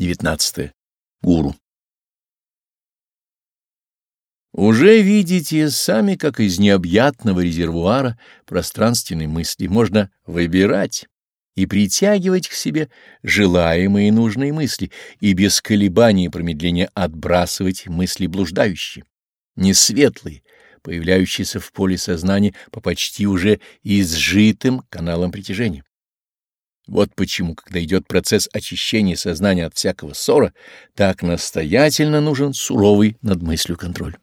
19. Гуру. Уже видите сами, как из необъятного резервуара пространственной мысли можно выбирать и притягивать к себе желаемые и нужные мысли, и без колебаний и промедления отбрасывать мысли блуждающие, несветлые, появляющиеся в поле сознания по почти уже изжитым каналам притяжения. Вот почему, когда идет процесс очищения сознания от всякого ссора, так настоятельно нужен суровый над мыслью контроль.